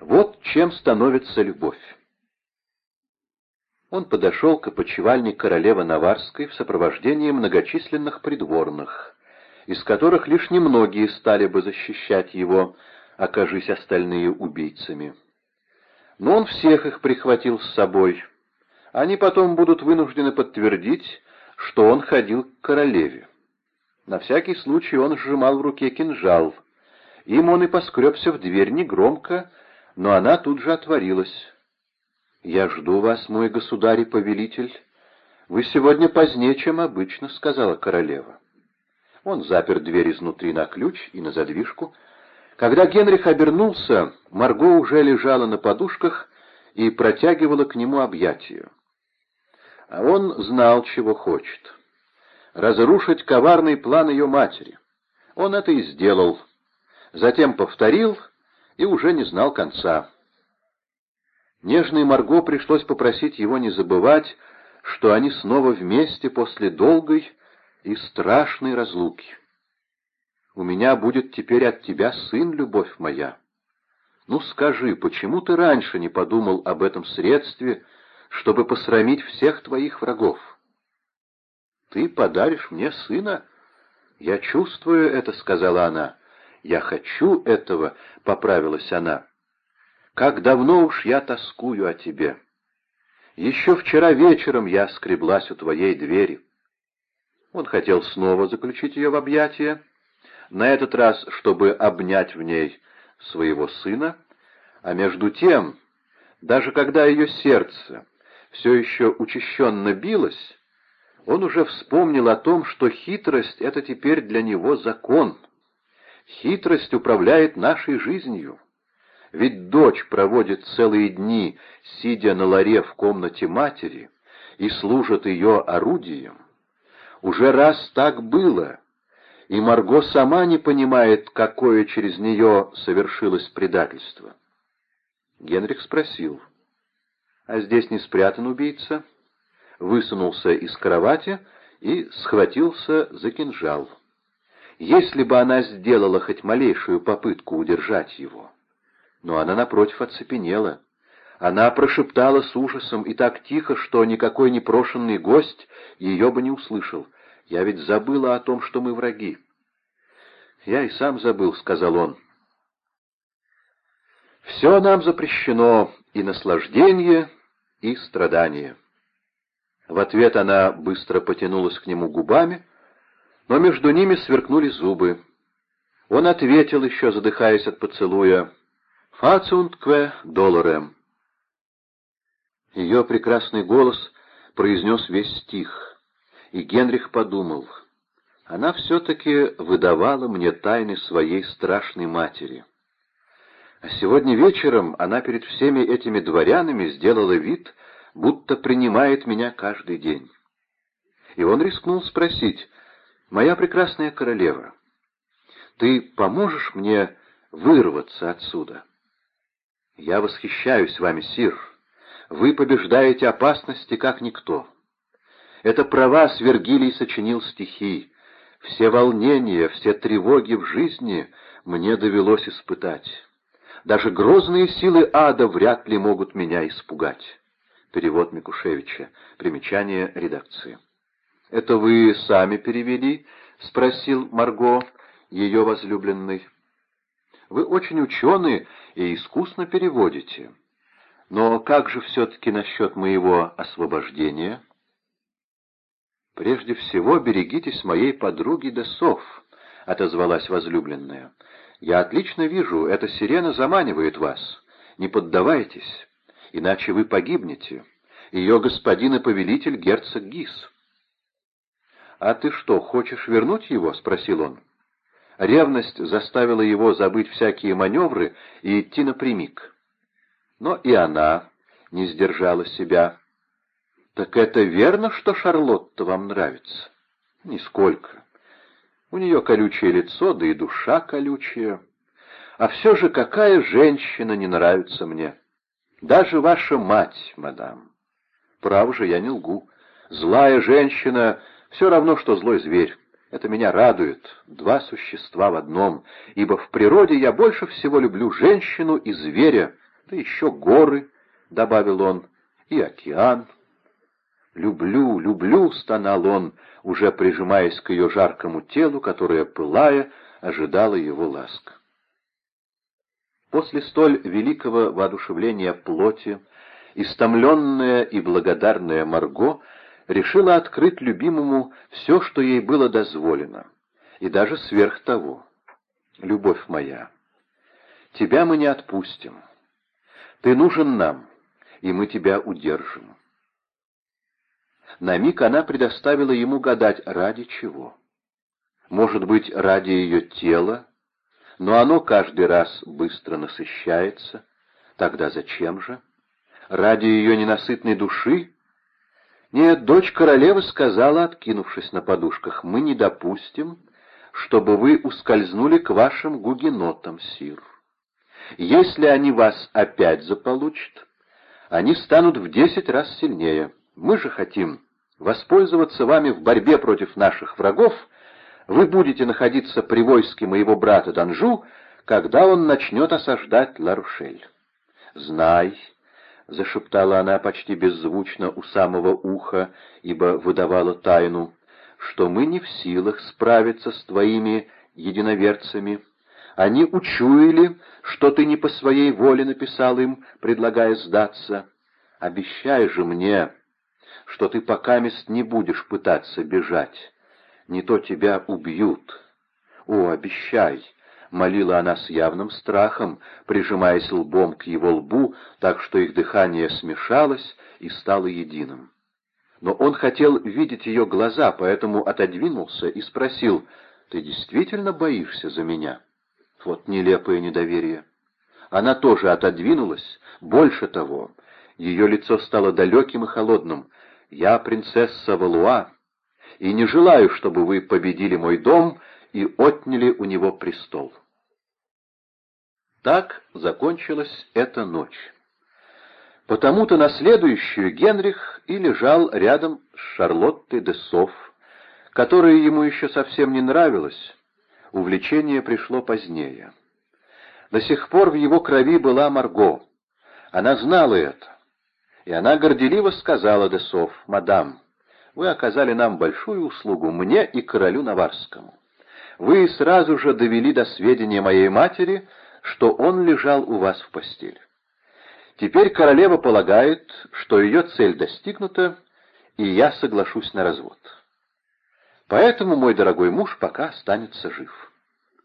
Вот чем становится любовь. Он подошел к опочивальне королевы Наварской в сопровождении многочисленных придворных, из которых лишь немногие стали бы защищать его, окажись остальные убийцами. Но он всех их прихватил с собой. Они потом будут вынуждены подтвердить, что он ходил к королеве. На всякий случай он сжимал в руке кинжал. Им он и поскребся в дверь негромко, но она тут же отворилась. «Я жду вас, мой государь и повелитель. Вы сегодня позднее, чем обычно», — сказала королева. Он запер дверь изнутри на ключ и на задвижку. Когда Генрих обернулся, Марго уже лежала на подушках и протягивала к нему объятия. А он знал, чего хочет. Разрушить коварный план ее матери. Он это и сделал. Затем повторил и уже не знал конца. Нежной Марго пришлось попросить его не забывать, что они снова вместе после долгой и страшной разлуки. «У меня будет теперь от тебя сын, любовь моя. Ну скажи, почему ты раньше не подумал об этом средстве, чтобы посрамить всех твоих врагов?» «Ты подаришь мне сына?» «Я чувствую это», — сказала она. «Я хочу этого», — поправилась она. Как давно уж я тоскую о тебе. Еще вчера вечером я скреблась у твоей двери. Он хотел снова заключить ее в объятия, на этот раз, чтобы обнять в ней своего сына, а между тем, даже когда ее сердце все еще учащенно билось, он уже вспомнил о том, что хитрость — это теперь для него закон. Хитрость управляет нашей жизнью. Ведь дочь проводит целые дни, сидя на ларе в комнате матери, и служит ее орудием. Уже раз так было, и Марго сама не понимает, какое через нее совершилось предательство. Генрих спросил, «А здесь не спрятан убийца?» Высунулся из кровати и схватился за кинжал. Если бы она сделала хоть малейшую попытку удержать его, но она, напротив, оцепенела. Она прошептала с ужасом и так тихо, что никакой непрошенный гость ее бы не услышал. «Я ведь забыла о том, что мы враги». «Я и сам забыл», — сказал он. «Все нам запрещено, и наслаждение, и страдание». В ответ она быстро потянулась к нему губами, но между ними сверкнули зубы. Он ответил, еще задыхаясь от поцелуя, «Фацунткве долорем». Ее прекрасный голос произнес весь стих, и Генрих подумал, она все-таки выдавала мне тайны своей страшной матери. А сегодня вечером она перед всеми этими дворянами сделала вид, будто принимает меня каждый день. И он рискнул спросить, «Моя прекрасная королева, ты поможешь мне вырваться отсюда?» «Я восхищаюсь вами, сир. Вы побеждаете опасности, как никто. Это про вас Вергилий сочинил стихи. Все волнения, все тревоги в жизни мне довелось испытать. Даже грозные силы ада вряд ли могут меня испугать». Перевод Микушевича. Примечание редакции. «Это вы сами перевели?» — спросил Марго, ее возлюбленный. Вы очень ученые и искусно переводите. Но как же все-таки насчет моего освобождения? Прежде всего берегитесь моей подруги Десов, — отозвалась возлюбленная. Я отлично вижу, эта сирена заманивает вас. Не поддавайтесь, иначе вы погибнете. Ее господин и повелитель герцог Гис. — А ты что, хочешь вернуть его? — спросил он. Ревность заставила его забыть всякие маневры и идти напрямик. Но и она не сдержала себя. «Так это верно, что Шарлотта вам нравится?» «Нисколько. У нее колючее лицо, да и душа колючая. А все же какая женщина не нравится мне? Даже ваша мать, мадам. Право же, я не лгу. Злая женщина — все равно, что злой зверь. Это меня радует, два существа в одном, ибо в природе я больше всего люблю женщину и зверя, да еще горы, — добавил он, — и океан. «Люблю, люблю!» — стонал он, уже прижимаясь к ее жаркому телу, которое, пылая, ожидало его ласк. После столь великого воодушевления плоти, истомленная и благодарная Марго решила открыть любимому все, что ей было дозволено, и даже сверх того. «Любовь моя, тебя мы не отпустим. Ты нужен нам, и мы тебя удержим». На миг она предоставила ему гадать, ради чего. Может быть, ради ее тела, но оно каждый раз быстро насыщается. Тогда зачем же? Ради ее ненасытной души? Нет, дочь королевы сказала, откинувшись на подушках, мы не допустим, чтобы вы ускользнули к вашим гугенотам, сир. Если они вас опять заполучат, они станут в десять раз сильнее. Мы же хотим воспользоваться вами в борьбе против наших врагов, вы будете находиться при войске моего брата Данжу, когда он начнет осаждать Ларушель. Знай, — зашептала она почти беззвучно у самого уха, ибо выдавала тайну, — что мы не в силах справиться с твоими единоверцами. Они учуяли, что ты не по своей воле написал им, предлагая сдаться. Обещай же мне, что ты покамест не будешь пытаться бежать. Не то тебя убьют. О, обещай!» — молила она с явным страхом, прижимаясь лбом к его лбу, так что их дыхание смешалось и стало единым. Но он хотел видеть ее глаза, поэтому отодвинулся и спросил, «Ты действительно боишься за меня?» Вот нелепое недоверие. Она тоже отодвинулась, больше того, ее лицо стало далеким и холодным. «Я принцесса Валуа, и не желаю, чтобы вы победили мой дом и отняли у него престол». Так закончилась эта ночь. Потому-то на следующую Генрих и лежал рядом с Шарлоттой де Софф, которая ему еще совсем не нравилась. Увлечение пришло позднее. До сих пор в его крови была Марго. Она знала это. И она горделиво сказала де Софф, «Мадам, вы оказали нам большую услугу, мне и королю Наварскому. Вы сразу же довели до сведения моей матери, что он лежал у вас в постели. Теперь королева полагает, что ее цель достигнута, и я соглашусь на развод. Поэтому мой дорогой муж пока останется жив».